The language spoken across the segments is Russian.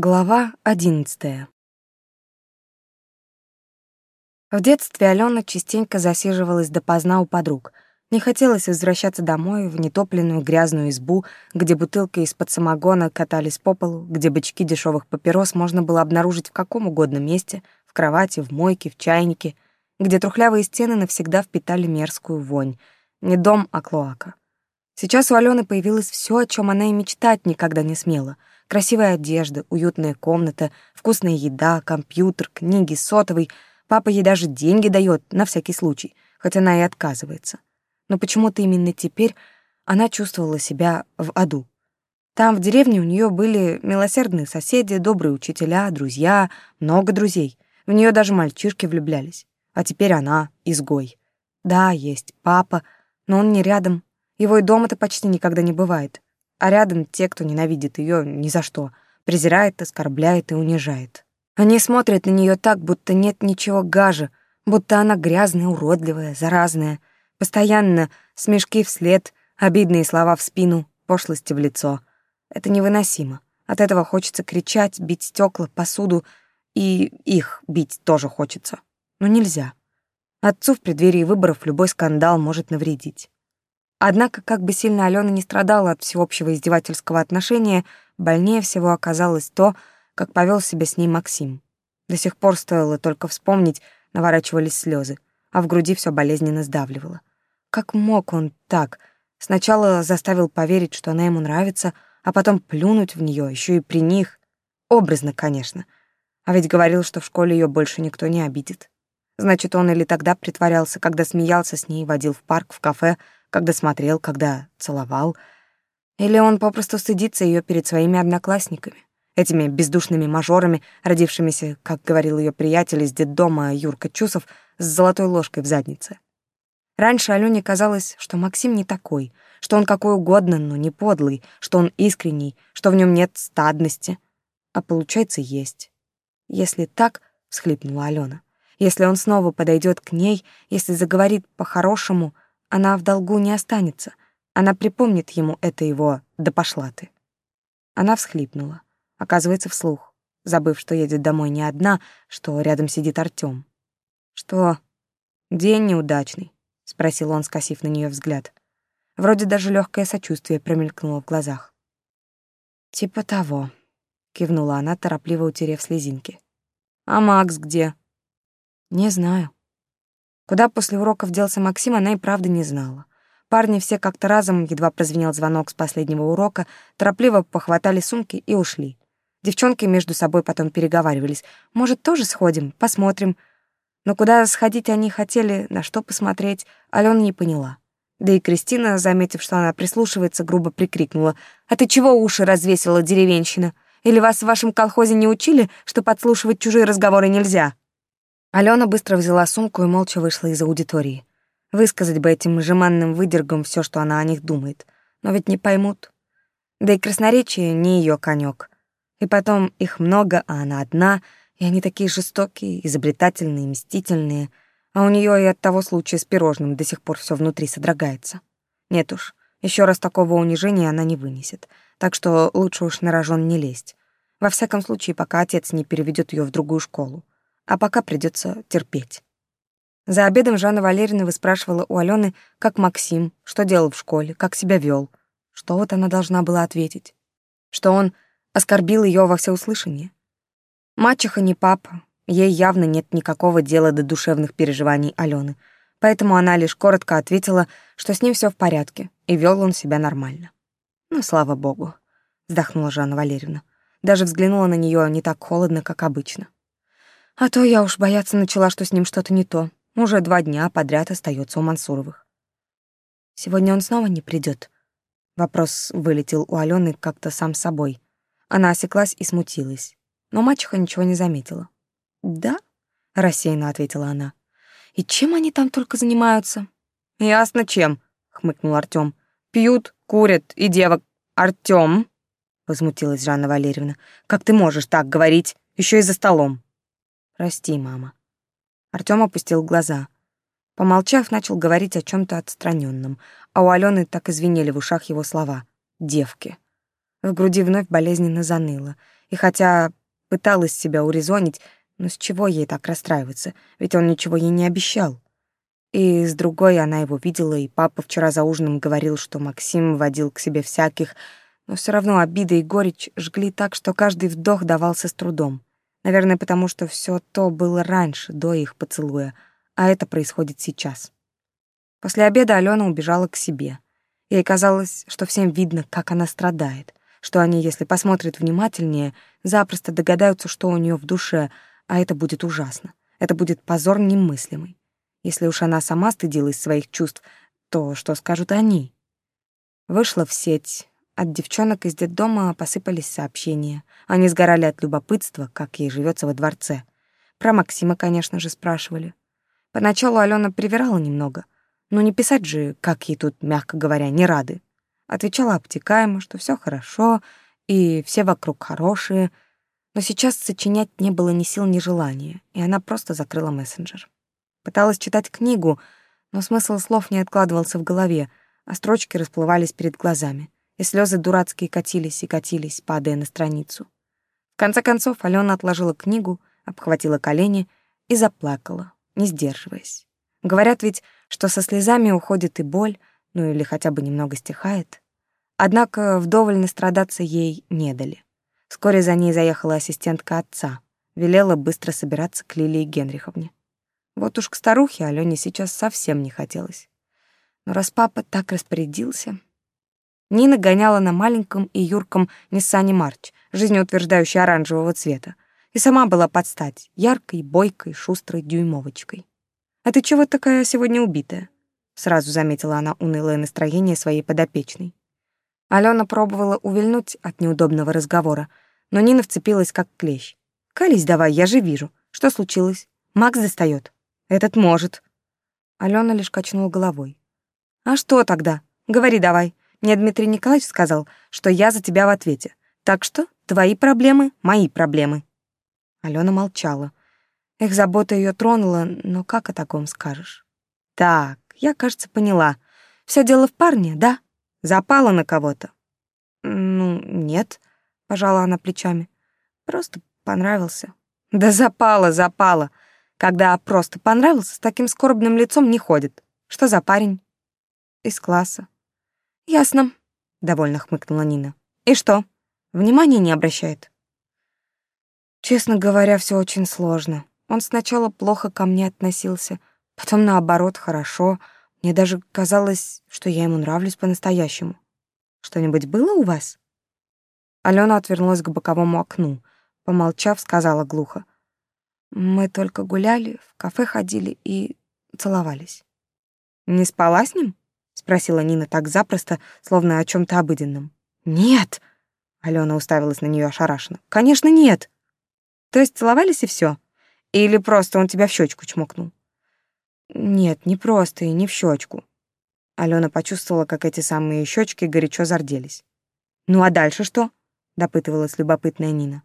Глава одиннадцатая. В детстве Алена частенько засиживалась допоздна у подруг. Не хотелось возвращаться домой в нетопленную грязную избу, где бутылки из-под самогона катались по полу, где бычки дешевых папирос можно было обнаружить в каком угодно месте, в кровати, в мойке, в чайнике, где трухлявые стены навсегда впитали мерзкую вонь. Не дом, а клоака. Сейчас у Алены появилось все, о чем она и мечтать никогда не смела — Красивая одежда, уютная комната, вкусная еда, компьютер, книги, сотовый. Папа ей даже деньги дает на всякий случай, хоть она и отказывается. Но почему-то именно теперь она чувствовала себя в аду. Там, в деревне, у нее были милосердные соседи, добрые учителя, друзья, много друзей. В нее даже мальчишки влюблялись. А теперь она — изгой. Да, есть папа, но он не рядом. Его и дома-то почти никогда не бывает а рядом те, кто ненавидит ее ни за что, презирает, оскорбляет и унижает. Они смотрят на нее так, будто нет ничего гаже, будто она грязная, уродливая, заразная. Постоянно смешки вслед, обидные слова в спину, пошлости в лицо. Это невыносимо. От этого хочется кричать, бить стекла, посуду, и их бить тоже хочется. Но нельзя. Отцу в преддверии выборов любой скандал может навредить. Однако, как бы сильно Алена не страдала от всеобщего издевательского отношения, больнее всего оказалось то, как повел себя с ней Максим. До сих пор стоило только вспомнить, наворачивались слезы, а в груди все болезненно сдавливало. Как мог он так? Сначала заставил поверить, что она ему нравится, а потом плюнуть в нее еще и при них. Образно, конечно. А ведь говорил, что в школе ее больше никто не обидит. Значит, он или тогда притворялся, когда смеялся с ней, водил в парк, в кафе, когда смотрел, когда целовал. Или он попросту стыдится ее перед своими одноклассниками, этими бездушными мажорами, родившимися, как говорил ее приятель из детдома Юрка Чусов, с золотой ложкой в заднице. Раньше Алёне казалось, что Максим не такой, что он какой угодно, но не подлый, что он искренний, что в нем нет стадности. А получается, есть. Если так, — всхлипнула Алена, — если он снова подойдет к ней, если заговорит по-хорошему — она в долгу не останется. Она припомнит ему это его «да пошла ты». Она всхлипнула, оказывается, вслух, забыв, что едет домой не одна, что рядом сидит Артём. «Что, день неудачный?» — спросил он, скосив на нее взгляд. Вроде даже легкое сочувствие промелькнуло в глазах. «Типа того», — кивнула она, торопливо утерев слезинки. «А Макс где?» «Не знаю», Куда после уроков делся Максим, она и правда не знала. Парни все как-то разом, едва прозвенел звонок с последнего урока, торопливо похватали сумки и ушли. Девчонки между собой потом переговаривались. «Может, тоже сходим? Посмотрим». Но куда сходить они хотели, на что посмотреть, Алена не поняла. Да и Кристина, заметив, что она прислушивается, грубо прикрикнула. «А ты чего уши развесила, деревенщина? Или вас в вашем колхозе не учили, что подслушивать чужие разговоры нельзя?» Алена быстро взяла сумку и молча вышла из аудитории. Высказать бы этим жеманным выдергом все, что она о них думает. Но ведь не поймут. Да и красноречие не ее конек. И потом их много, а она одна, и они такие жестокие, изобретательные, мстительные, а у нее и от того случая с пирожным до сих пор все внутри содрогается. Нет уж, еще раз такого унижения она не вынесет, так что лучше уж на рожон не лезть. Во всяком случае, пока отец не переведет ее в другую школу а пока придется терпеть. За обедом Жанна Валерьевна выспрашивала у Алены, как Максим, что делал в школе, как себя вел. Что вот она должна была ответить? Что он оскорбил ее во всеуслышание? Мачеха не папа, ей явно нет никакого дела до душевных переживаний Алены, поэтому она лишь коротко ответила, что с ним все в порядке, и вел он себя нормально. «Ну, слава богу», — вздохнула Жанна Валерьевна. Даже взглянула на нее не так холодно, как обычно. А то я уж бояться начала, что с ним что-то не то. Уже два дня подряд остается у Мансуровых. Сегодня он снова не придет. Вопрос вылетел у Алены как-то сам собой. Она осеклась и смутилась. Но мачеха ничего не заметила. «Да?» — рассеянно ответила она. «И чем они там только занимаются?» «Ясно, чем», — хмыкнул Артём. «Пьют, курят и девок. Артём!» — возмутилась Жанна Валерьевна. «Как ты можешь так говорить? Еще и за столом!» Прости, мама. Артём опустил глаза. Помолчав, начал говорить о чем то отстраненном, а у Алены так извинели в ушах его слова «девки». В груди вновь болезненно заныло, И хотя пыталась себя урезонить, но с чего ей так расстраиваться, ведь он ничего ей не обещал. И с другой она его видела, и папа вчера за ужином говорил, что Максим водил к себе всяких, но все равно обида и горечь жгли так, что каждый вдох давался с трудом. Наверное, потому что все то было раньше, до их поцелуя, а это происходит сейчас. После обеда Алена убежала к себе. Ей казалось, что всем видно, как она страдает, что они, если посмотрят внимательнее, запросто догадаются, что у нее в душе, а это будет ужасно. Это будет позор немыслимый. Если уж она сама стыдилась своих чувств, то что скажут они? Вышла в сеть. От девчонок из детдома посыпались сообщения. Они сгорали от любопытства, как ей живется во дворце. Про Максима, конечно же, спрашивали. Поначалу Алена привирала немного. Но не писать же, как ей тут, мягко говоря, не рады. Отвечала обтекаемо, что все хорошо, и все вокруг хорошие. Но сейчас сочинять не было ни сил, ни желания, и она просто закрыла мессенджер. Пыталась читать книгу, но смысл слов не откладывался в голове, а строчки расплывались перед глазами, и слезы дурацкие катились и катились, падая на страницу. В конце концов Алена отложила книгу, обхватила колени и заплакала, не сдерживаясь. Говорят ведь, что со слезами уходит и боль, ну или хотя бы немного стихает. Однако вдоволь настрадаться ей не дали. Вскоре за ней заехала ассистентка отца, велела быстро собираться к Лилии Генриховне. Вот уж к старухе Алёне сейчас совсем не хотелось. Но раз папа так распорядился... Нина гоняла на маленьком и юрком Ниссане Марч, жизнеутверждающей оранжевого цвета, и сама была под стать, яркой, бойкой, шустрой дюймовочкой. «А ты чего такая сегодня убитая?» Сразу заметила она унылое настроение своей подопечной. Алена пробовала увильнуть от неудобного разговора, но Нина вцепилась как клещ. «Колись давай, я же вижу. Что случилось? Макс достает. Этот может. Алена лишь качнула головой. А что тогда? Говори давай. Мне Дмитрий Николаевич сказал, что я за тебя в ответе. Так что твои проблемы — мои проблемы. Алена молчала. Их забота ее тронула, но как о таком скажешь? Так, я, кажется, поняла. Все дело в парне, да? Запала на кого-то? Ну, нет, пожала она плечами. Просто понравился. Да запала, запала. Когда просто понравился, с таким скорбным лицом не ходит. Что за парень? Из класса. Ясно, довольно хмыкнула Нина. И что? Внимания не обращает? Честно говоря, все очень сложно. Он сначала плохо ко мне относился, потом наоборот хорошо. Мне даже казалось, что я ему нравлюсь по-настоящему. Что-нибудь было у вас? Алена отвернулась к боковому окну, помолчав, сказала глухо: мы только гуляли, в кафе ходили и целовались. Не спала с ним? Спросила Нина так запросто, словно о чем то обыденном. Нет. Алена уставилась на нее ошарашенно. Конечно, нет. То есть целовались и все? Или просто он тебя в щечку чмокнул? Нет, не просто и не в щечку. Алена почувствовала, как эти самые щечки горячо зарделись. Ну а дальше что? допытывалась любопытная Нина.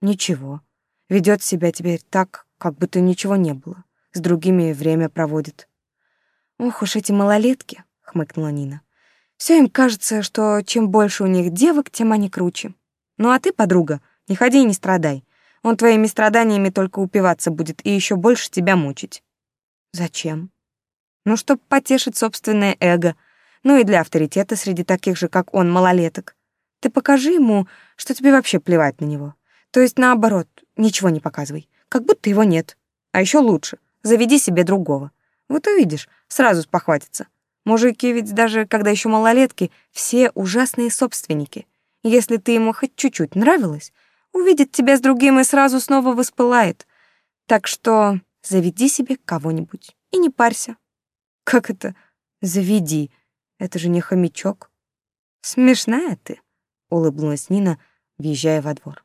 Ничего. Ведет себя теперь так, как будто ничего не было. С другими время проводит. Ох уж эти малолетки, хмыкнула Нина. Все им кажется, что чем больше у них девок, тем они круче. Ну а ты, подруга, не ходи и не страдай. Он твоими страданиями только упиваться будет и еще больше тебя мучить. Зачем? Ну, чтоб потешить собственное эго. Ну и для авторитета среди таких же, как он, малолеток. Ты покажи ему, что тебе вообще плевать на него. То есть наоборот, ничего не показывай, как будто его нет. А еще лучше, заведи себе другого. Вот увидишь, сразу спохватится. Мужики ведь даже, когда еще малолетки, все ужасные собственники. Если ты ему хоть чуть-чуть нравилась, увидит тебя с другим и сразу снова воспылает. Так что заведи себе кого-нибудь и не парься. Как это «заведи»? Это же не хомячок. Смешная ты, улыбнулась Нина, въезжая во двор.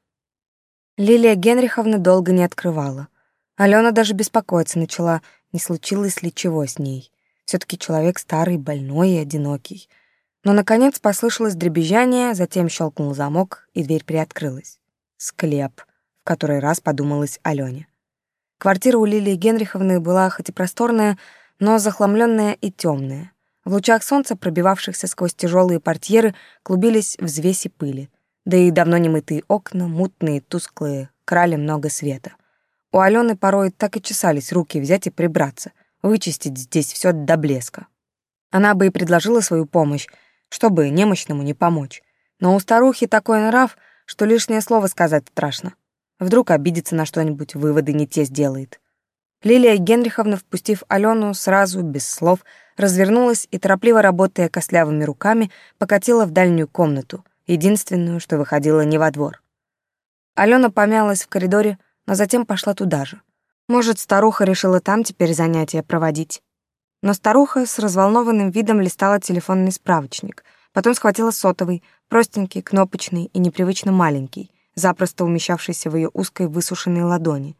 Лилия Генриховна долго не открывала. Алена даже беспокоиться начала, не случилось ли чего с ней. Все таки человек старый, больной и одинокий. Но, наконец, послышалось дребезжание, затем щелкнул замок, и дверь приоткрылась. Склеп, в который раз подумалась Алене. Квартира у Лилии Генриховны была хоть и просторная, но захламленная и темная. В лучах солнца, пробивавшихся сквозь тяжелые портьеры, клубились взвеси пыли — Да и давно не мытые окна, мутные, тусклые, крали много света. У Алены порой так и чесались руки взять и прибраться, вычистить здесь все до блеска. Она бы и предложила свою помощь, чтобы немощному не помочь. Но у старухи такой нрав, что лишнее слово сказать страшно. Вдруг обидится на что-нибудь, выводы не те сделает. Лилия Генриховна, впустив Алену, сразу, без слов, развернулась и, торопливо работая костлявыми руками, покатила в дальнюю комнату, единственную, что выходила не во двор. Алена помялась в коридоре, но затем пошла туда же. Может, старуха решила там теперь занятия проводить. Но старуха с разволнованным видом листала телефонный справочник, потом схватила сотовый, простенький, кнопочный и непривычно маленький, запросто умещавшийся в ее узкой высушенной ладони.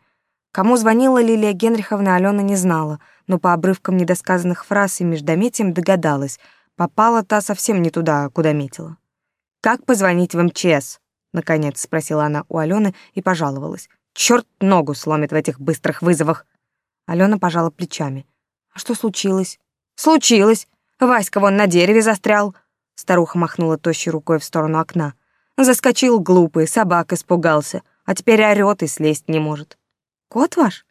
Кому звонила Лилия Генриховна, Алена не знала, но по обрывкам недосказанных фраз и междометием догадалась, попала та совсем не туда, куда метила. «Как позвонить в МЧС?» — наконец спросила она у Алены и пожаловалась. «Чёрт ногу сломит в этих быстрых вызовах!» Алена пожала плечами. «А что случилось?» «Случилось! Васька вон на дереве застрял!» Старуха махнула тощей рукой в сторону окна. Заскочил глупый, собак испугался, а теперь орёт и слезть не может. «Кот ваш?»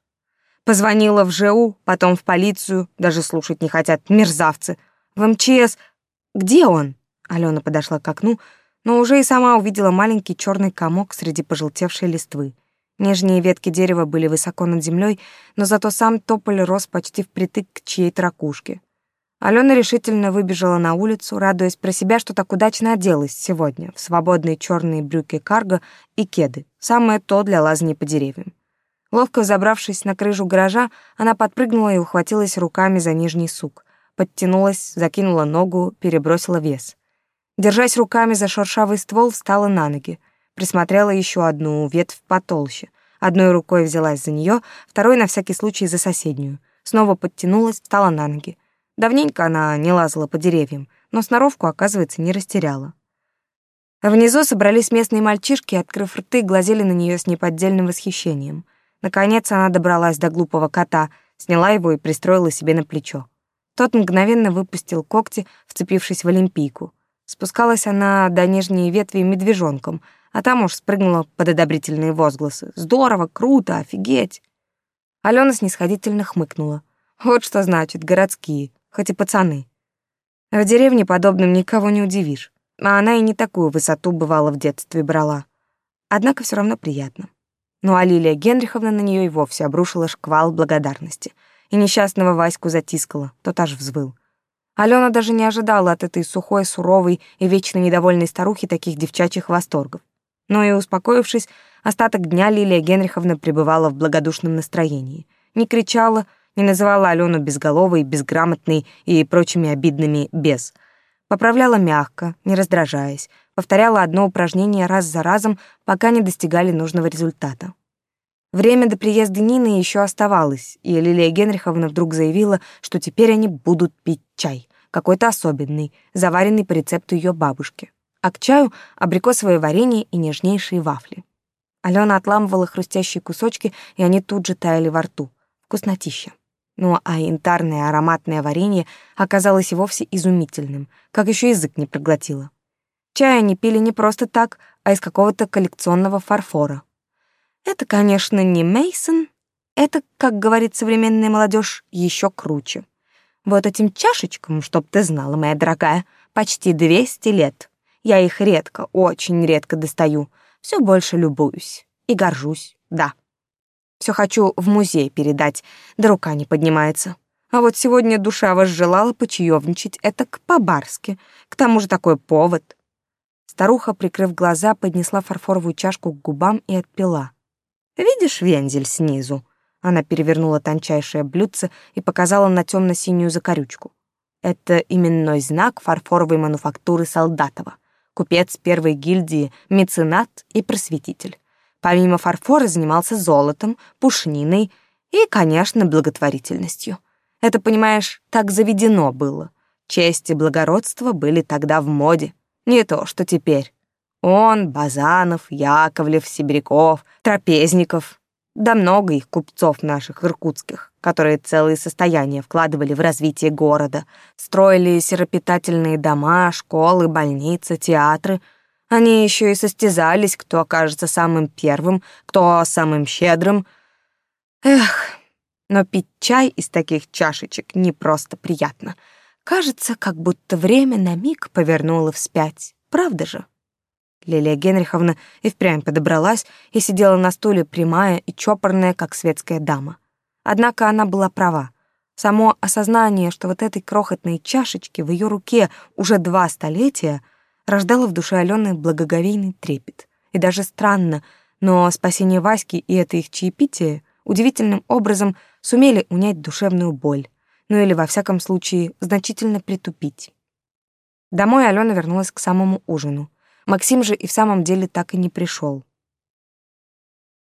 Позвонила в ЖУ, потом в полицию, даже слушать не хотят, мерзавцы. В МЧС. Где он? Алена подошла к окну, но уже и сама увидела маленький черный комок среди пожелтевшей листвы. Нижние ветки дерева были высоко над землей, но зато сам тополь рос почти впритык к чьей-то ракушке. Алена решительно выбежала на улицу, радуясь про себя, что так удачно оделась сегодня в свободные черные брюки карго и кеды, самое то для лазни по деревьям. Ловко забравшись на крышу гаража, она подпрыгнула и ухватилась руками за нижний сук. Подтянулась, закинула ногу, перебросила вес. Держась руками за шершавый ствол, встала на ноги. Присмотрела еще одну ветвь потолще. Одной рукой взялась за нее, второй на всякий случай за соседнюю. Снова подтянулась, встала на ноги. Давненько она не лазала по деревьям, но сноровку, оказывается, не растеряла. Внизу собрались местные мальчишки, открыв рты, глазели на нее с неподдельным восхищением. Наконец она добралась до глупого кота, сняла его и пристроила себе на плечо. Тот мгновенно выпустил когти, вцепившись в олимпийку. Спускалась она до нижней ветви медвежонком, а там уж спрыгнула под одобрительные возгласы. «Здорово! Круто! Офигеть!» Алена снисходительно хмыкнула. Вот что значит городские, хоть и пацаны. В деревне подобным никого не удивишь, а она и не такую высоту бывала в детстве брала. Однако все равно приятно. Ну а Лилия Генриховна на нее и вовсе обрушила шквал благодарности. И несчастного Ваську затискала, тот аж взвыл. Алена даже не ожидала от этой сухой, суровой и вечно недовольной старухи таких девчачьих восторгов. Но и успокоившись, остаток дня Лилия Генриховна пребывала в благодушном настроении. Не кричала, не называла Алену безголовой, безграмотной и прочими обидными «без». Поправляла мягко, не раздражаясь, повторяла одно упражнение раз за разом, пока не достигали нужного результата. Время до приезда Нины еще оставалось, и Лилия Генриховна вдруг заявила, что теперь они будут пить чай какой-то особенный, заваренный по рецепту ее бабушки. А к чаю — абрикосовое варенье и нежнейшие вафли. Алена отламывала хрустящие кусочки, и они тут же таяли во рту. Вкуснотища. Ну а янтарное ароматное варенье оказалось и вовсе изумительным, как еще язык не проглотила. Чай они пили не просто так, а из какого-то коллекционного фарфора. Это, конечно, не Мейсон, это, как говорит современная молодежь, еще круче. Вот этим чашечкам, чтоб ты знала, моя дорогая, почти 200 лет. Я их редко, очень редко достаю. Все больше любуюсь и горжусь, да. Все хочу в музей передать, да рука не поднимается. А вот сегодня душа возжелала почаевничать это к по-барски. К тому же такой повод. Старуха, прикрыв глаза, поднесла фарфоровую чашку к губам и отпила. «Видишь вензель снизу? Она перевернула тончайшее блюдце и показала на темно-синюю закорючку. Это именной знак фарфоровой мануфактуры Солдатова. Купец первой гильдии, меценат и просветитель. Помимо фарфора занимался золотом, пушниной и, конечно, благотворительностью. Это, понимаешь, так заведено было. Честь и благородство были тогда в моде. Не то, что теперь. Он, Базанов, Яковлев, Сибиряков, Трапезников, да много их купцов наших иркутских, которые целые состояния вкладывали в развитие города, строили серопитательные дома, школы, больницы, театры. Они еще и состязались, кто окажется самым первым, кто самым щедрым. Эх, но пить чай из таких чашечек не просто приятно. Кажется, как будто время на миг повернуло вспять. Правда же? Лилия Генриховна и впрямь подобралась и сидела на стуле прямая и чопорная, как светская дама. Однако она была права. Само осознание, что вот этой крохотной чашечки в ее руке уже два столетия, рождало в душе Алены благоговейный трепет. И даже странно, но спасение Васьки и это их чаепитие удивительным образом сумели унять душевную боль, ну или, во всяком случае, значительно притупить. Домой Алена вернулась к самому ужину. Максим же и в самом деле так и не пришел.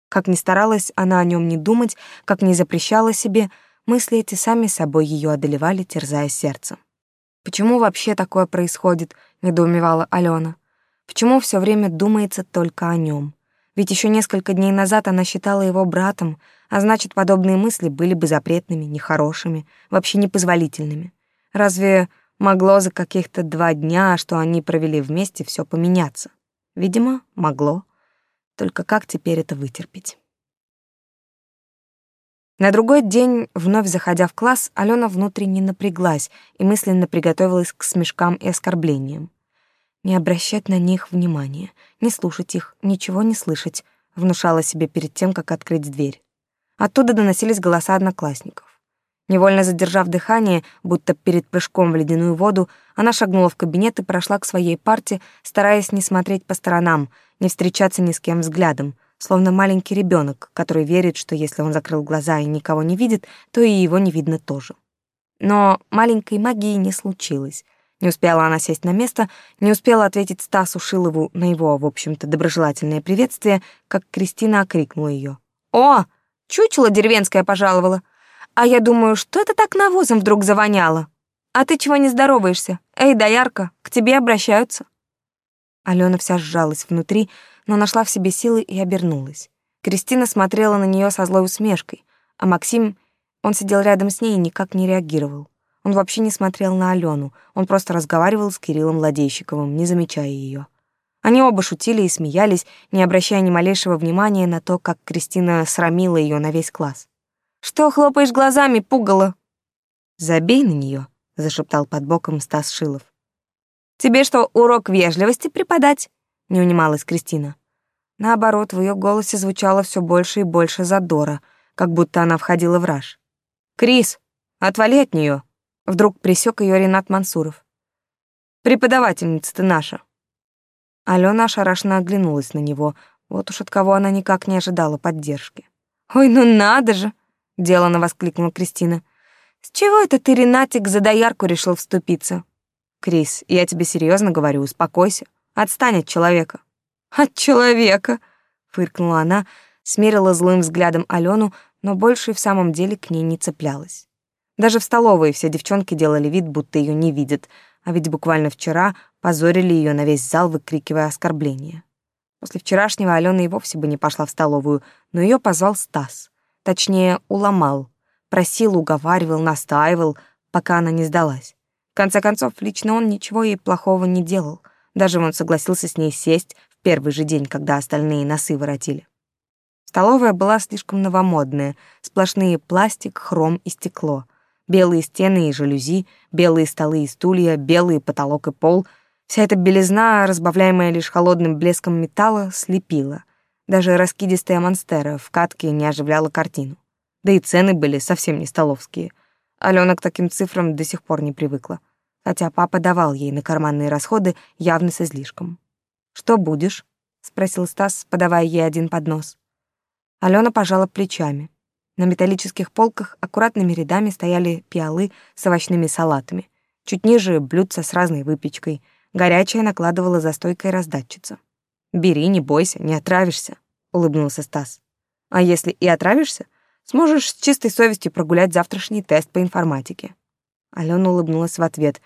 Как ни старалась она о нем не думать, как не запрещала себе, мысли эти сами собой ее одолевали, терзая сердце. «Почему вообще такое происходит?» — недоумевала Алена. «Почему все время думается только о нем? Ведь еще несколько дней назад она считала его братом, а значит, подобные мысли были бы запретными, нехорошими, вообще непозволительными. Разве могло за каких-то два дня, что они провели вместе, все поменяться? Видимо, могло. Только как теперь это вытерпеть? На другой день, вновь заходя в класс, Алена внутренне напряглась и мысленно приготовилась к смешкам и оскорблениям. Не обращать на них внимания, не слушать их, ничего не слышать, внушала себе перед тем, как открыть дверь. Оттуда доносились голоса одноклассников. Невольно задержав дыхание, будто перед прыжком в ледяную воду, она шагнула в кабинет и прошла к своей парте, стараясь не смотреть по сторонам, не встречаться ни с кем взглядом, словно маленький ребенок, который верит, что если он закрыл глаза и никого не видит, то и его не видно тоже. Но маленькой магии не случилось. Не успела она сесть на место, не успела ответить Стасу Шилову на его, в общем-то, доброжелательное приветствие, как Кристина окрикнула ее. «О, Чучело деревенское пожаловало. А я думаю, что это так навозом вдруг завоняло? А ты чего не здороваешься? Эй, доярка, к тебе обращаются. Алена вся сжалась внутри, но нашла в себе силы и обернулась. Кристина смотрела на нее со злой усмешкой, а Максим, он сидел рядом с ней и никак не реагировал. Он вообще не смотрел на Алену, он просто разговаривал с Кириллом Ладейщиковым, не замечая ее. Они оба шутили и смеялись, не обращая ни малейшего внимания на то, как Кристина срамила ее на весь класс. «Что хлопаешь глазами, пугало?» «Забей на нее, зашептал под боком Стас Шилов. «Тебе что, урок вежливости преподать?» — не унималась Кристина. Наоборот, в ее голосе звучало все больше и больше задора, как будто она входила в раж. «Крис, отвали от нее! Вдруг присек ее Ренат Мансуров. «Преподавательница ты наша!» Алена ошарашенно оглянулась на него. Вот уж от кого она никак не ожидала поддержки. «Ой, ну надо же!» — делано воскликнула Кристина. «С чего это ты, Ренатик, за доярку решил вступиться?» «Крис, я тебе серьезно говорю, успокойся. Отстань от человека». «От человека!» — фыркнула она, смерила злым взглядом Алену, но больше в самом деле к ней не цеплялась. Даже в столовой все девчонки делали вид, будто ее не видят, а ведь буквально вчера позорили ее на весь зал, выкрикивая оскорбления. После вчерашнего Алена и вовсе бы не пошла в столовую, но ее позвал Стас. Точнее, уломал. Просил, уговаривал, настаивал, пока она не сдалась. Конце концов, лично он ничего ей плохого не делал. Даже он согласился с ней сесть в первый же день, когда остальные носы воротили. Столовая была слишком новомодная, сплошные пластик, хром и стекло. Белые стены и жалюзи, белые столы и стулья, белый потолок и пол — Вся эта белизна, разбавляемая лишь холодным блеском металла, слепила. Даже раскидистая монстера в катке не оживляла картину. Да и цены были совсем не столовские. Алена к таким цифрам до сих пор не привыкла. Хотя папа давал ей на карманные расходы явно с излишком. «Что будешь?» — спросил Стас, подавая ей один поднос. Алена пожала плечами. На металлических полках аккуратными рядами стояли пиалы с овощными салатами. Чуть ниже — блюдца с разной выпечкой — Горячая накладывала за стойкой раздатчица. «Бери, не бойся, не отравишься», — улыбнулся Стас. «А если и отравишься, сможешь с чистой совестью прогулять завтрашний тест по информатике». Алена улыбнулась в ответ.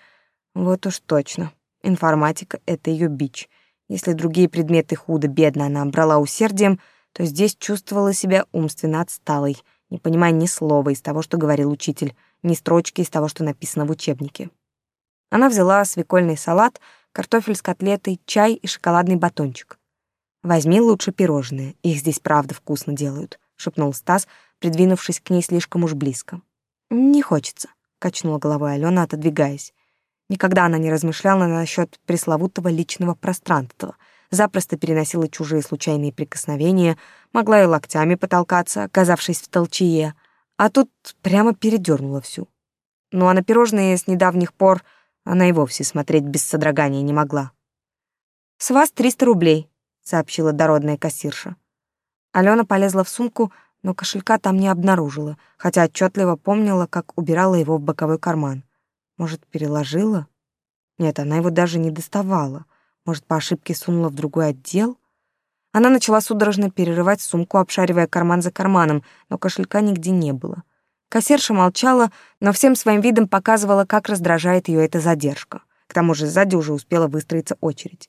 «Вот уж точно. Информатика — это ее бич. Если другие предметы худо-бедно она брала усердием, то здесь чувствовала себя умственно отсталой, не понимая ни слова из того, что говорил учитель, ни строчки из того, что написано в учебнике. Она взяла свекольный салат, картофель с котлетой, чай и шоколадный батончик. «Возьми лучше пирожные, их здесь правда вкусно делают», — шепнул Стас, придвинувшись к ней слишком уж близко. «Не хочется», — качнула головой Алена, отодвигаясь. Никогда она не размышляла насчет пресловутого личного пространства, запросто переносила чужие случайные прикосновения, могла и локтями потолкаться, оказавшись в толчее, а тут прямо передернула всю. Ну а на пирожные с недавних пор она и вовсе смотреть без содрогания не могла. «С вас триста рублей», — сообщила дородная кассирша. Алена полезла в сумку, но кошелька там не обнаружила, хотя отчетливо помнила, как убирала его в боковой карман. Может, переложила? Нет, она его даже не доставала. Может, по ошибке сунула в другой отдел? Она начала судорожно перерывать сумку, обшаривая карман за карманом, но кошелька нигде не было. Кассирша молчала, но всем своим видом показывала, как раздражает ее эта задержка. К тому же сзади уже успела выстроиться очередь.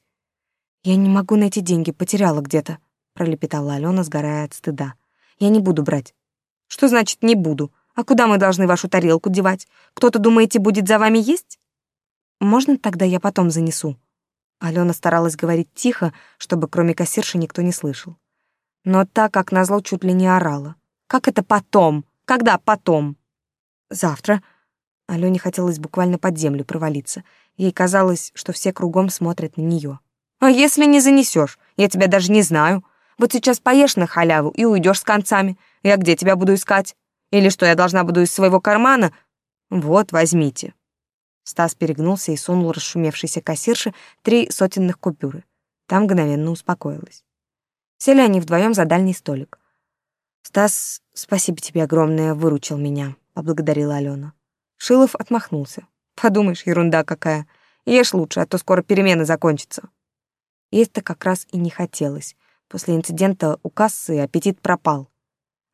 «Я не могу найти деньги, потеряла где-то», — пролепетала Алена, сгорая от стыда. «Я не буду брать». «Что значит «не буду»? А куда мы должны вашу тарелку девать? Кто-то, думаете, будет за вами есть?» «Можно тогда я потом занесу?» Алена старалась говорить тихо, чтобы кроме кассирши никто не слышал. Но так, как назло, чуть ли не орала. «Как это потом? Когда потом?» «Завтра». Алене хотелось буквально под землю провалиться. Ей казалось, что все кругом смотрят на нее. «А если не занесешь? Я тебя даже не знаю. Вот сейчас поешь на халяву и уйдешь с концами. Я где тебя буду искать? Или что, я должна буду из своего кармана? Вот, возьмите». Стас перегнулся и сунул расшумевшейся кассирше три сотенных купюры. Там мгновенно успокоилась. Сели они вдвоем за дальний столик. «Стас, спасибо тебе огромное, выручил меня», — поблагодарила Алена. Шилов отмахнулся. «Подумаешь, ерунда какая. Ешь лучше, а то скоро перемена закончится». Есть-то как раз и не хотелось. После инцидента у кассы аппетит пропал.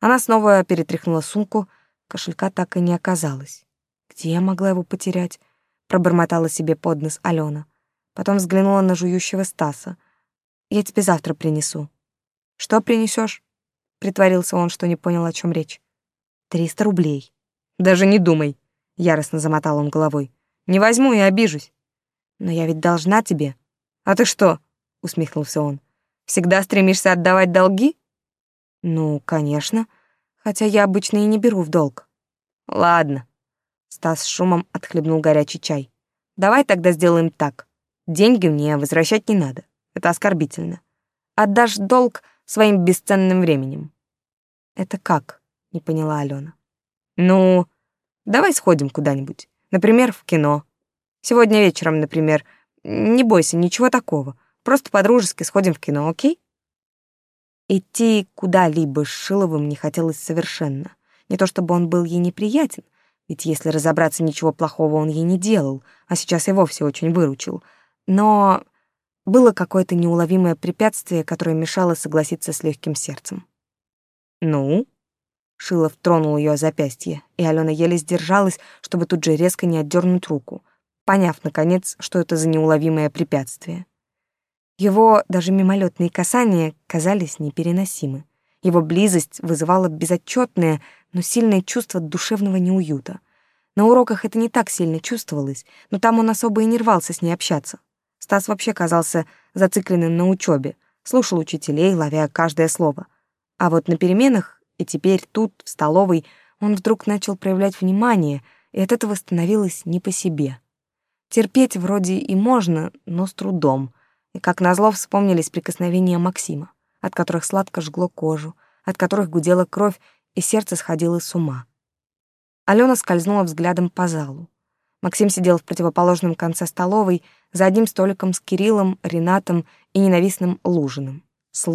Она снова перетряхнула сумку, кошелька так и не оказалось. Где я могла его потерять? пробормотала себе под нос Алена. Потом взглянула на жующего Стаса. Я тебе завтра принесу. Что принесешь? Притворился он, что не понял, о чем речь. Триста рублей. Даже не думай, яростно замотал он головой. Не возьму и обижусь. Но я ведь должна тебе. А ты что? усмехнулся он. Всегда стремишься отдавать долги? Ну, конечно, хотя я обычно и не беру в долг. Ладно, Стас с шумом отхлебнул горячий чай. «Давай тогда сделаем так. Деньги мне возвращать не надо. Это оскорбительно. Отдашь долг своим бесценным временем». «Это как?» — не поняла Алена. «Ну, давай сходим куда-нибудь. Например, в кино. Сегодня вечером, например. Не бойся, ничего такого. Просто по-дружески сходим в кино, окей?» Идти куда-либо с Шиловым не хотелось совершенно. Не то чтобы он был ей неприятен, ведь если разобраться, ничего плохого он ей не делал, а сейчас и вовсе очень выручил. Но было какое-то неуловимое препятствие, которое мешало согласиться с легким сердцем. «Ну?» Шилов тронул ее запястье, и Алена еле сдержалась, чтобы тут же резко не отдернуть руку, поняв, наконец, что это за неуловимое препятствие. Его даже мимолетные касания казались непереносимы. Его близость вызывала безотчетное, но сильное чувство душевного неуюта. На уроках это не так сильно чувствовалось, но там он особо и не рвался с ней общаться. Стас вообще казался зацикленным на учебе, слушал учителей, ловя каждое слово. А вот на переменах и теперь тут, в столовой, он вдруг начал проявлять внимание, и от этого становилось не по себе. Терпеть вроде и можно, но с трудом. И как назло вспомнились прикосновения Максима от которых сладко жгло кожу, от которых гудела кровь, и сердце сходило с ума. Алена скользнула взглядом по залу. Максим сидел в противоположном конце столовой, за одним столиком с Кириллом, Ренатом и ненавистным Лужиным. С.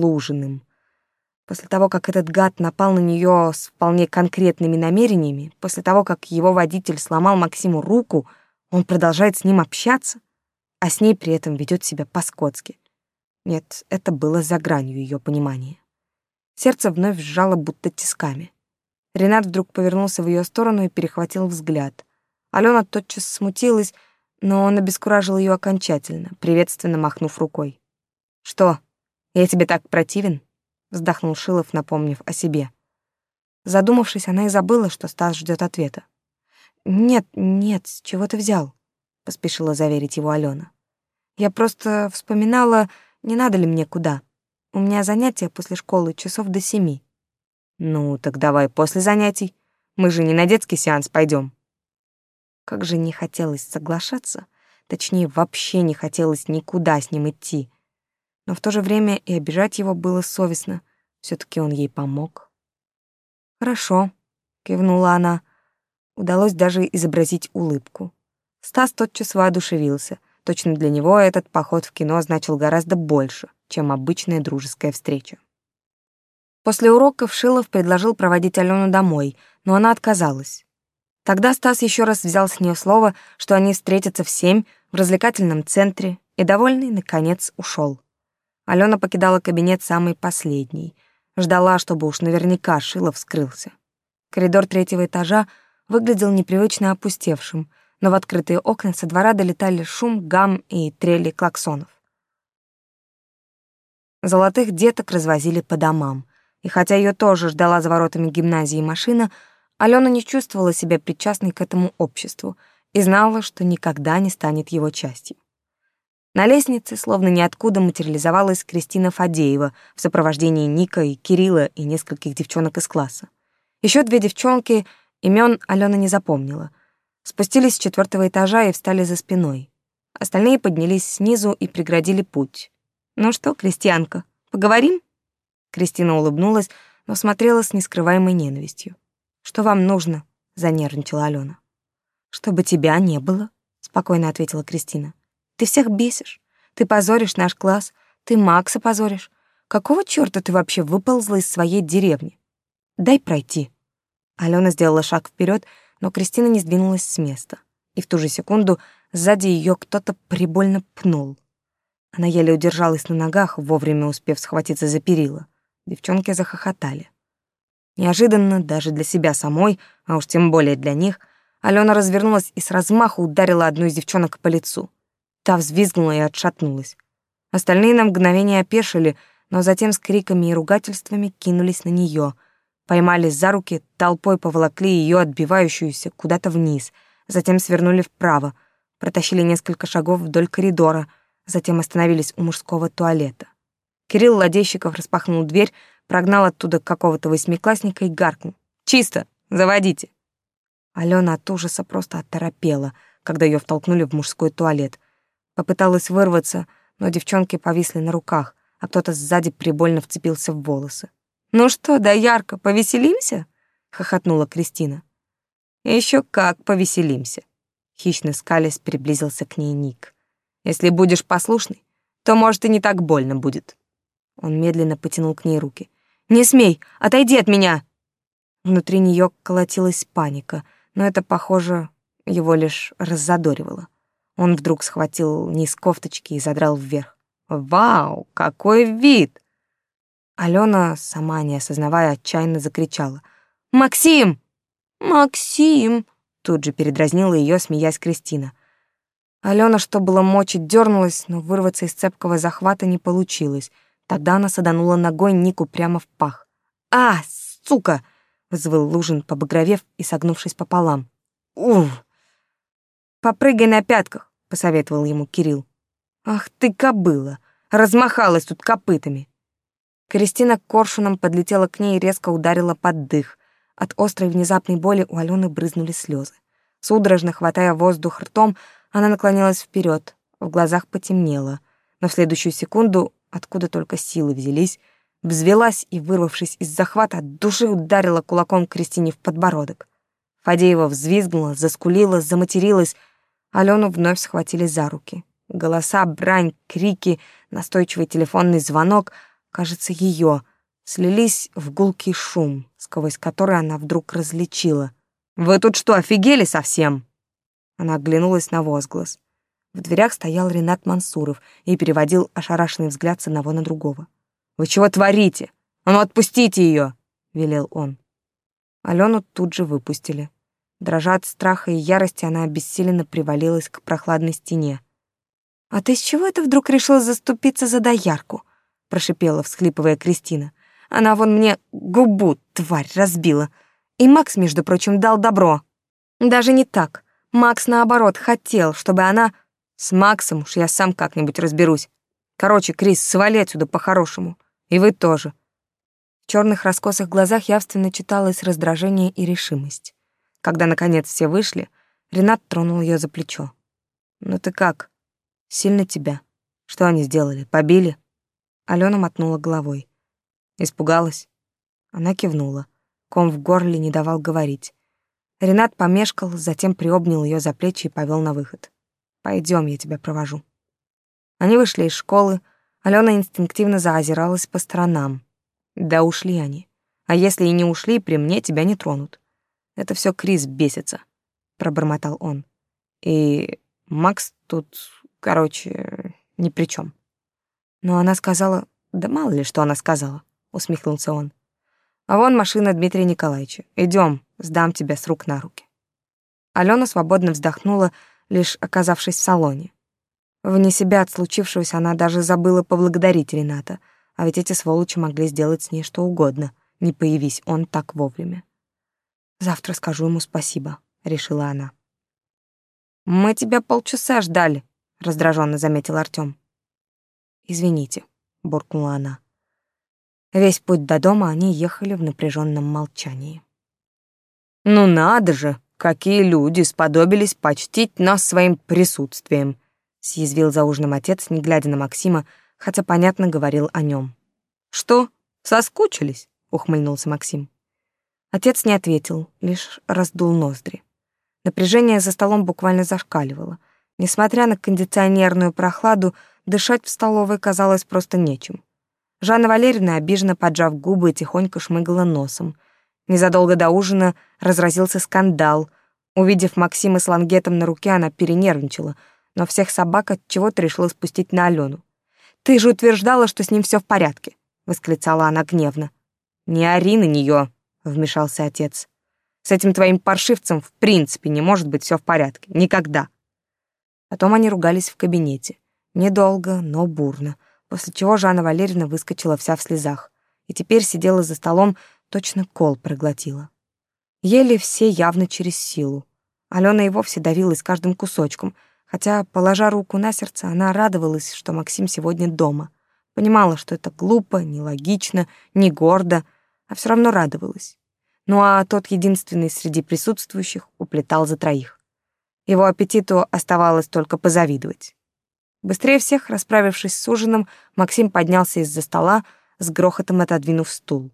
После того, как этот гад напал на нее с вполне конкретными намерениями, после того, как его водитель сломал Максиму руку, он продолжает с ним общаться, а с ней при этом ведет себя по-скотски. Нет, это было за гранью ее понимания. Сердце вновь сжало будто тисками. Ренат вдруг повернулся в ее сторону и перехватил взгляд. Алена тотчас смутилась, но он обескуражил ее окончательно, приветственно махнув рукой. «Что, я тебе так противен?» — вздохнул Шилов, напомнив о себе. Задумавшись, она и забыла, что Стас ждет ответа. «Нет, нет, с чего ты взял?» — поспешила заверить его Алена. Я просто вспоминала, не надо ли мне куда. У меня занятия после школы часов до семи. Ну, так давай после занятий. Мы же не на детский сеанс пойдем. Как же не хотелось соглашаться, точнее, вообще не хотелось никуда с ним идти. Но в то же время и обижать его было совестно. все таки он ей помог. «Хорошо», — кивнула она. Удалось даже изобразить улыбку. Стас тотчас воодушевился. Точно для него этот поход в кино значил гораздо больше, чем обычная дружеская встреча. После уроков Шилов предложил проводить Алену домой, но она отказалась. Тогда Стас еще раз взял с нее слово, что они встретятся в семь в развлекательном центре, и, довольный, наконец ушел. Алена покидала кабинет самый последний. Ждала, чтобы уж наверняка Шилов скрылся. Коридор третьего этажа выглядел непривычно опустевшим, но в открытые окна со двора долетали шум, гам и трели клаксонов. Золотых деток развозили по домам, и хотя ее тоже ждала за воротами гимназии машина, Алена не чувствовала себя причастной к этому обществу и знала, что никогда не станет его частью. На лестнице, словно ниоткуда, материализовалась Кристина Фадеева в сопровождении Ника и Кирилла и нескольких девчонок из класса. Еще две девчонки, имен Алена не запомнила, спустились с четвертого этажа и встали за спиной. Остальные поднялись снизу и преградили путь. «Ну что, крестьянка, поговорим?» Кристина улыбнулась, но смотрела с нескрываемой ненавистью. Что вам нужно? занервничала Алена. Чтобы тебя не было, спокойно ответила Кристина. Ты всех бесишь. Ты позоришь наш класс, ты Макса позоришь. Какого чёрта ты вообще выползла из своей деревни? Дай пройти. Алена сделала шаг вперед, но Кристина не сдвинулась с места. И в ту же секунду сзади ее кто-то прибольно пнул. Она еле удержалась на ногах, вовремя успев схватиться за перила. Девчонки захохотали. Неожиданно даже для себя самой, а уж тем более для них, Алена развернулась и с размаху ударила одну из девчонок по лицу. Та взвизгнула и отшатнулась. Остальные на мгновение опешили, но затем с криками и ругательствами кинулись на нее, поймали за руки, толпой поволокли ее отбивающуюся куда-то вниз, затем свернули вправо, протащили несколько шагов вдоль коридора, затем остановились у мужского туалета. Кирилл Ладейщиков распахнул дверь, прогнал оттуда какого-то восьмиклассника и гаркнул. «Чисто! Заводите!» Алена от ужаса просто оторопела, когда ее втолкнули в мужской туалет. Попыталась вырваться, но девчонки повисли на руках, а кто-то сзади прибольно вцепился в волосы. «Ну что, да ярко, повеселимся?» — хохотнула Кристина. Еще как повеселимся!» Хищно скалясь приблизился к ней Ник. «Если будешь послушный, то, может, и не так больно будет». Он медленно потянул к ней руки. «Не смей! Отойди от меня!» Внутри нее колотилась паника, но это, похоже, его лишь раззадоривало. Он вдруг схватил низ кофточки и задрал вверх. «Вау, какой вид!» Алена, сама не осознавая, отчаянно закричала. «Максим! Максим!» Тут же передразнила ее, смеясь Кристина. Алена, что было мочи, дернулась, но вырваться из цепкого захвата не получилось — Тогда она саданула ногой Нику прямо в пах. «А, сука!» — взвыл Лужин, побагровев и согнувшись пополам. «Уф!» «Попрыгай на пятках», — посоветовал ему Кирилл. «Ах ты, кобыла! Размахалась тут копытами!» Кристина коршуном подлетела к ней и резко ударила под дых. От острой внезапной боли у Алены брызнули слезы. Судорожно хватая воздух ртом, она наклонилась вперед. В глазах потемнело. Но в следующую секунду откуда только силы взялись, взвелась и, вырвавшись из захвата, от души ударила кулаком Кристине в подбородок. Фадеева взвизгнула, заскулила, заматерилась. Алену вновь схватили за руки. Голоса, брань, крики, настойчивый телефонный звонок, кажется, ее, слились в гулкий шум, сквозь который она вдруг различила. «Вы тут что, офигели совсем?» Она оглянулась на возглас. В дверях стоял Ренат Мансуров и переводил ошарашенный взгляд с одного на другого. «Вы чего творите? А ну отпустите ее!» — велел он. Алену тут же выпустили. Дрожа от страха и ярости, она обессиленно привалилась к прохладной стене. «А ты с чего это вдруг решила заступиться за доярку?» — прошипела, всхлипывая Кристина. «Она вон мне губу, тварь, разбила. И Макс, между прочим, дал добро. Даже не так. Макс, наоборот, хотел, чтобы она С Максом уж я сам как-нибудь разберусь. Короче, Крис, свали отсюда по-хорошему. И вы тоже. В черных раскосых глазах явственно читалось раздражение и решимость. Когда, наконец, все вышли, Ренат тронул ее за плечо. «Ну ты как? Сильно тебя? Что они сделали? Побили?» Алена мотнула головой. Испугалась? Она кивнула. Ком в горле не давал говорить. Ренат помешкал, затем приобнял ее за плечи и повел на выход. Пойдем, я тебя провожу. Они вышли из школы. Алена инстинктивно заозиралась по сторонам. Да ушли они. А если и не ушли, при мне тебя не тронут. Это все Крис бесится, пробормотал он. И Макс тут, короче, ни при чем. Но она сказала, да мало ли, что она сказала, усмехнулся он. А вон машина Дмитрия Николаевича. Идем, сдам тебя с рук на руки. Алена свободно вздохнула, лишь оказавшись в салоне. Вне себя от случившегося она даже забыла поблагодарить Рената, а ведь эти сволочи могли сделать с ней что угодно, не появись он так вовремя. «Завтра скажу ему спасибо», — решила она. «Мы тебя полчаса ждали», — раздраженно заметил Артём. «Извините», — буркнула она. Весь путь до дома они ехали в напряженном молчании. «Ну надо же, какие люди сподобились почтить нас своим присутствием!» съязвил за ужином отец, не глядя на Максима, хотя понятно говорил о нем. «Что, соскучились?» — ухмыльнулся Максим. Отец не ответил, лишь раздул ноздри. Напряжение за столом буквально зашкаливало. Несмотря на кондиционерную прохладу, дышать в столовой казалось просто нечем. Жанна Валерьевна, обиженно поджав губы, тихонько шмыгала носом. Незадолго до ужина разразился скандал. Увидев Максима с лангетом на руке, она перенервничала, но всех собак от чего-то решила спустить на Алену. «Ты же утверждала, что с ним все в порядке!» — восклицала она гневно. «Не ори на нее!» — вмешался отец. «С этим твоим паршивцем в принципе не может быть все в порядке. Никогда!» Потом они ругались в кабинете. Недолго, но бурно — после чего Жанна Валерьевна выскочила вся в слезах и теперь сидела за столом, точно кол проглотила. Ели все явно через силу. Алена и вовсе давилась каждым кусочком, хотя, положа руку на сердце, она радовалась, что Максим сегодня дома. Понимала, что это глупо, нелогично, не гордо, а все равно радовалась. Ну а тот единственный среди присутствующих уплетал за троих. Его аппетиту оставалось только позавидовать. Быстрее всех, расправившись с ужином, Максим поднялся из-за стола, с грохотом отодвинув стул.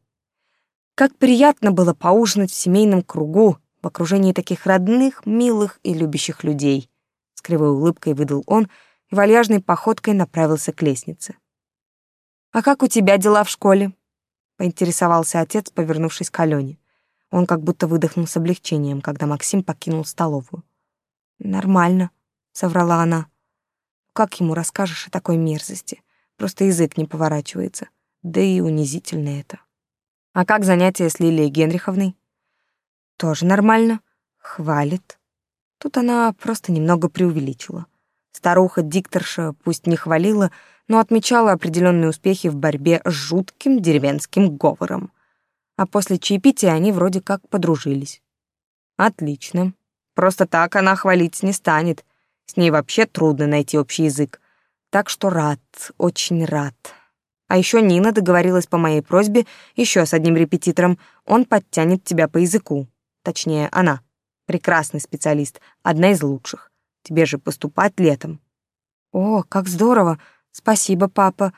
Как приятно было поужинать в семейном кругу, в окружении таких родных, милых и любящих людей. С кривой улыбкой выдал он и вальяжной походкой направился к лестнице. «А как у тебя дела в школе?» — поинтересовался отец, повернувшись к Алене. Он как будто выдохнул с облегчением, когда Максим покинул столовую. «Нормально», — соврала она. Как ему расскажешь о такой мерзости? Просто язык не поворачивается. Да и унизительно это. А как занятия с Лилией Генриховной? Тоже нормально. Хвалит. Тут она просто немного преувеличила. Старуха-дикторша пусть не хвалила, но отмечала определенные успехи в борьбе с жутким деревенским говором. А после чаепития они вроде как подружились. Отлично. Просто так она хвалить не станет. С ней вообще трудно найти общий язык. Так что рад, очень рад. А еще Нина договорилась по моей просьбе еще с одним репетитором. Он подтянет тебя по языку. Точнее, она. Прекрасный специалист, одна из лучших. Тебе же поступать летом. О, как здорово. Спасибо, папа.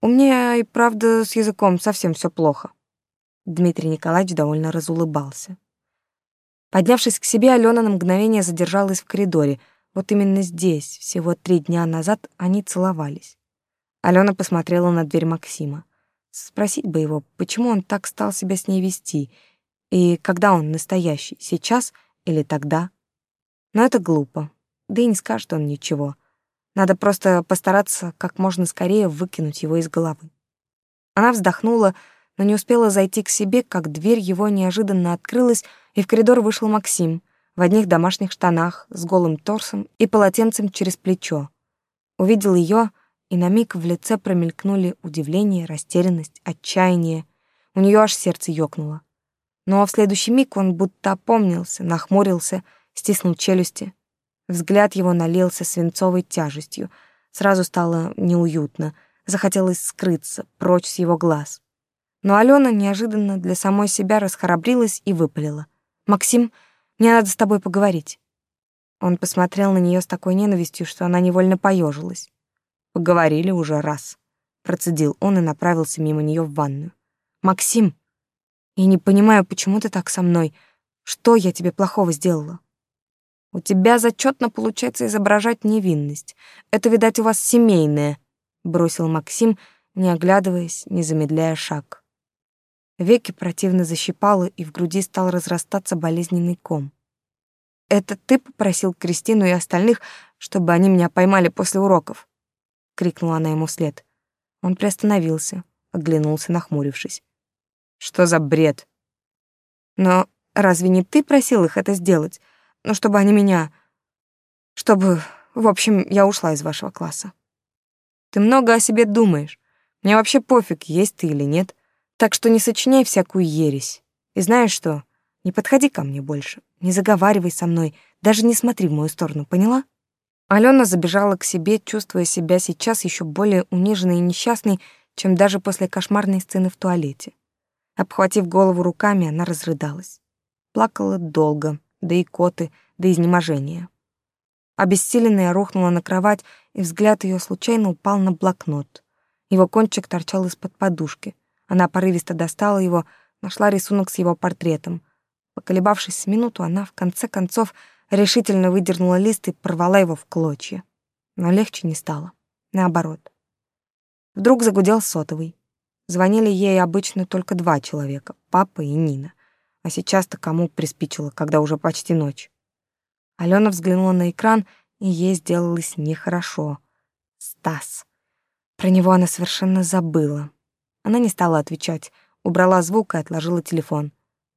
У меня и правда с языком совсем все плохо. Дмитрий Николаевич довольно разулыбался. Поднявшись к себе, Алена на мгновение задержалась в коридоре — вот именно здесь, всего три дня назад, они целовались. Алена посмотрела на дверь Максима. Спросить бы его, почему он так стал себя с ней вести, и когда он настоящий, сейчас или тогда. Но это глупо, да и не скажет он ничего. Надо просто постараться как можно скорее выкинуть его из головы. Она вздохнула, но не успела зайти к себе, как дверь его неожиданно открылась, и в коридор вышел Максим — в одних домашних штанах, с голым торсом и полотенцем через плечо. Увидел ее, и на миг в лице промелькнули удивление, растерянность, отчаяние. У нее аж сердце ёкнуло. Но в следующий миг он будто опомнился, нахмурился, стиснул челюсти. Взгляд его налился свинцовой тяжестью. Сразу стало неуютно. Захотелось скрыться, прочь с его глаз. Но Алена неожиданно для самой себя расхрабрилась и выпалила. «Максим, мне надо с тобой поговорить». Он посмотрел на нее с такой ненавистью, что она невольно поежилась. «Поговорили уже раз», — процедил он и направился мимо нее в ванную. «Максим, я не понимаю, почему ты так со мной. Что я тебе плохого сделала?» «У тебя зачетно получается изображать невинность. Это, видать, у вас семейное», — бросил Максим, не оглядываясь, не замедляя шаг. Веки противно защипало, и в груди стал разрастаться болезненный ком. «Это ты попросил Кристину и остальных, чтобы они меня поймали после уроков?» — крикнула она ему вслед. Он приостановился, оглянулся, нахмурившись. «Что за бред?» «Но разве не ты просил их это сделать? Ну, чтобы они меня... Чтобы... В общем, я ушла из вашего класса». «Ты много о себе думаешь. Мне вообще пофиг, есть ты или нет. Так что не сочиняй всякую ересь. И знаешь что? Не подходи ко мне больше. Не заговаривай со мной. Даже не смотри в мою сторону, поняла? Алена забежала к себе, чувствуя себя сейчас еще более униженной и несчастной, чем даже после кошмарной сцены в туалете. Обхватив голову руками, она разрыдалась. Плакала долго, да и коты, до изнеможения. Обессиленная рухнула на кровать, и взгляд ее случайно упал на блокнот. Его кончик торчал из-под подушки. Она порывисто достала его, нашла рисунок с его портретом. Поколебавшись с минуту, она в конце концов решительно выдернула лист и порвала его в клочья. Но легче не стало. Наоборот. Вдруг загудел сотовый. Звонили ей обычно только два человека — папа и Нина. А сейчас-то кому приспичило, когда уже почти ночь? Алена взглянула на экран, и ей сделалось нехорошо. Стас. Про него она совершенно забыла. Она не стала отвечать, убрала звук и отложила телефон.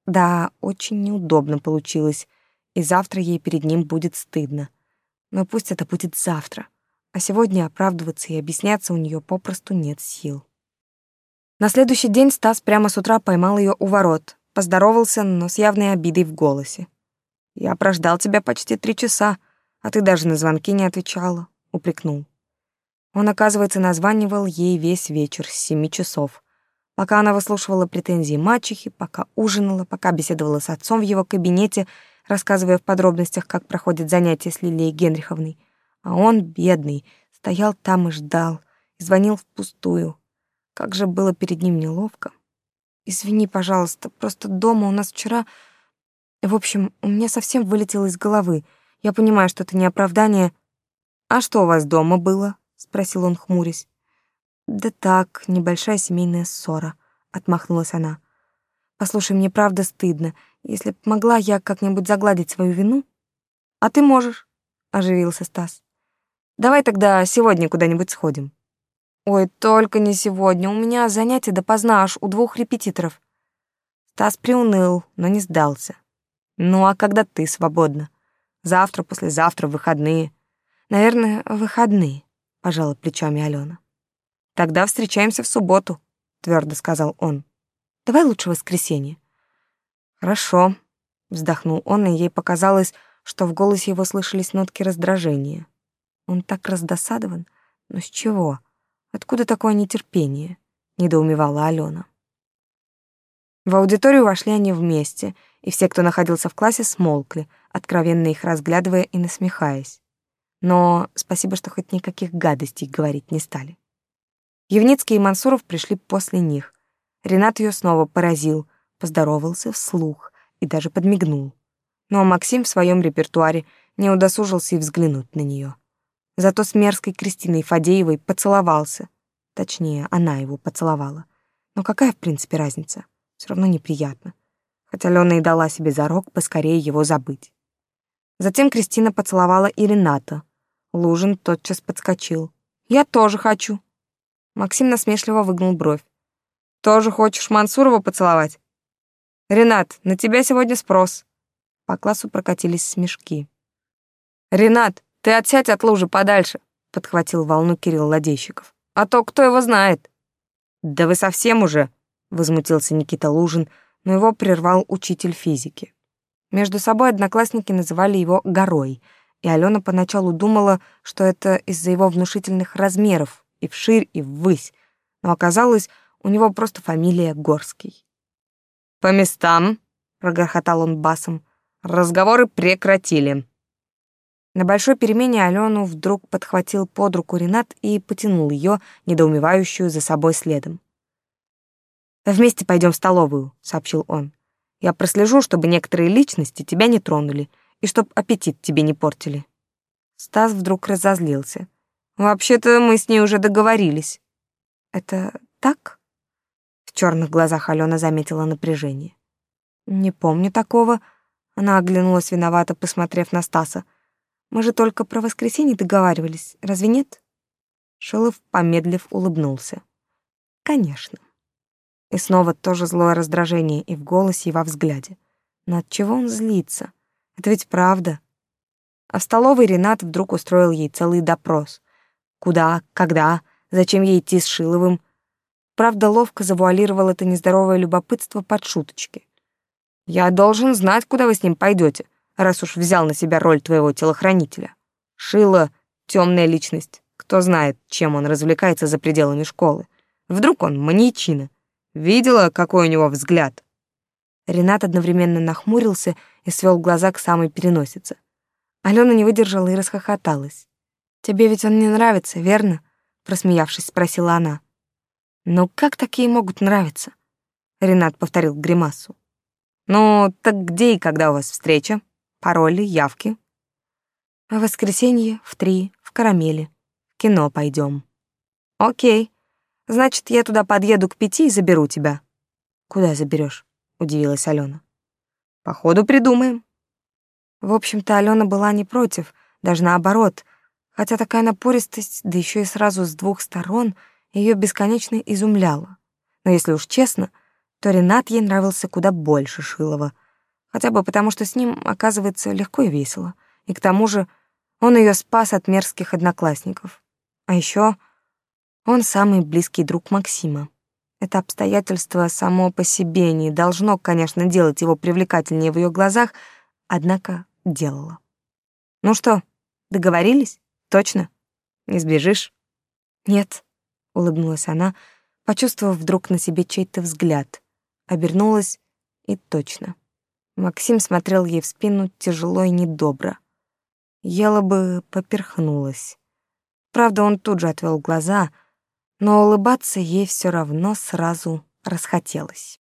Да, очень неудобно получилось, и завтра ей перед ним будет стыдно. Но пусть это будет завтра. А сегодня оправдываться и объясняться у нее попросту нет сил. На следующий день Стас прямо с утра поймал ее у ворот, поздоровался, но с явной обидой в голосе. «Я прождал тебя почти три часа, а ты даже на звонки не отвечала», — упрекнул. Он, оказывается, названивал ей весь вечер с семи часов. Пока она выслушивала претензии мачехи, пока ужинала, пока беседовала с отцом в его кабинете, рассказывая в подробностях, как проходят занятия с Лилией Генриховной. А он, бедный, стоял там и ждал, и звонил впустую. Как же было перед ним неловко. «Извини, пожалуйста, просто дома у нас вчера...» В общем, у меня совсем вылетело из головы. Я понимаю, что это не оправдание. «А что у вас дома было?» — спросил он, хмурясь. «Да так, небольшая семейная ссора», — отмахнулась она. «Послушай, мне правда стыдно. Если б могла я как-нибудь загладить свою вину...» «А ты можешь», — оживился Стас. «Давай тогда сегодня куда-нибудь сходим». «Ой, только не сегодня. У меня занятия допоздна аж у двух репетиторов». Стас приуныл, но не сдался. «Ну, а когда ты свободна? Завтра, послезавтра, выходные?» «Наверное, выходные» пожала плечами Алена. Тогда встречаемся в субботу, твердо сказал он. Давай лучше воскресенье. Хорошо, вздохнул он, и ей показалось, что в голосе его слышались нотки раздражения. Он так раздосадован, но с чего? Откуда такое нетерпение? недоумевала Алена. В аудиторию вошли они вместе, и все, кто находился в классе, смолкли, откровенно их разглядывая и насмехаясь но спасибо, что хоть никаких гадостей говорить не стали. Евницкий и Мансуров пришли после них. Ренат ее снова поразил, поздоровался вслух и даже подмигнул. Но Максим в своем репертуаре не удосужился и взглянуть на нее. Зато с мерзкой Кристиной Фадеевой поцеловался. Точнее, она его поцеловала. Но какая, в принципе, разница? Все равно неприятно. Хотя Лена и дала себе зарок поскорее его забыть. Затем Кристина поцеловала и Рената, Лужин тотчас подскочил. «Я тоже хочу». Максим насмешливо выгнул бровь. «Тоже хочешь Мансурова поцеловать?» «Ренат, на тебя сегодня спрос». По классу прокатились смешки. «Ренат, ты отсядь от лужи подальше», — подхватил волну Кирилл Ладейщиков. «А то кто его знает?» «Да вы совсем уже», — возмутился Никита Лужин, но его прервал учитель физики. Между собой одноклассники называли его «горой», и Алена поначалу думала, что это из-за его внушительных размеров и вширь, и ввысь, но оказалось, у него просто фамилия Горский. «По местам», — прогрохотал он басом, — «разговоры прекратили». На большой перемене Алену вдруг подхватил под руку Ренат и потянул ее, недоумевающую, за собой следом. «Вместе пойдем в столовую», — сообщил он. «Я прослежу, чтобы некоторые личности тебя не тронули, и чтоб аппетит тебе не портили». Стас вдруг разозлился. «Вообще-то мы с ней уже договорились». «Это так?» В черных глазах Алена заметила напряжение. «Не помню такого». Она оглянулась виновато, посмотрев на Стаса. «Мы же только про воскресенье договаривались, разве нет?» Шилов, помедлив, улыбнулся. «Конечно». И снова тоже злое раздражение и в голосе, и во взгляде. Но от чего он злится? Это ведь правда. А в столовой Ренат вдруг устроил ей целый допрос. Куда, когда, зачем ей идти с Шиловым? Правда, ловко завуалировал это нездоровое любопытство под шуточки. «Я должен знать, куда вы с ним пойдете, раз уж взял на себя роль твоего телохранителя. Шило — темная личность. Кто знает, чем он развлекается за пределами школы. Вдруг он маньячина. Видела, какой у него взгляд?» Ренат одновременно нахмурился и свел глаза к самой переносице. Алена не выдержала и расхохоталась. «Тебе ведь он не нравится, верно?» Просмеявшись, спросила она. «Ну как такие могут нравиться?» Ренат повторил гримасу. «Ну, так где и когда у вас встреча? Пароли, явки?» «В воскресенье в три, в Карамели. В кино пойдем. «Окей. Значит, я туда подъеду к пяти и заберу тебя». «Куда заберешь? удивилась Алена. «Походу придумаем». В общем-то, Алена была не против, даже наоборот, хотя такая напористость, да еще и сразу с двух сторон, ее бесконечно изумляла. Но если уж честно, то Ренат ей нравился куда больше Шилова, хотя бы потому, что с ним, оказывается, легко и весело, и к тому же он ее спас от мерзких одноклассников. А еще он самый близкий друг Максима. Это обстоятельство само по себе не должно, конечно, делать его привлекательнее в ее глазах, однако делало. «Ну что, договорились? Точно? Не сбежишь?» «Нет», — улыбнулась она, почувствовав вдруг на себе чей-то взгляд. Обернулась и точно. Максим смотрел ей в спину тяжело и недобро. Ела бы поперхнулась. Правда, он тут же отвел глаза — но улыбаться ей все равно сразу расхотелось.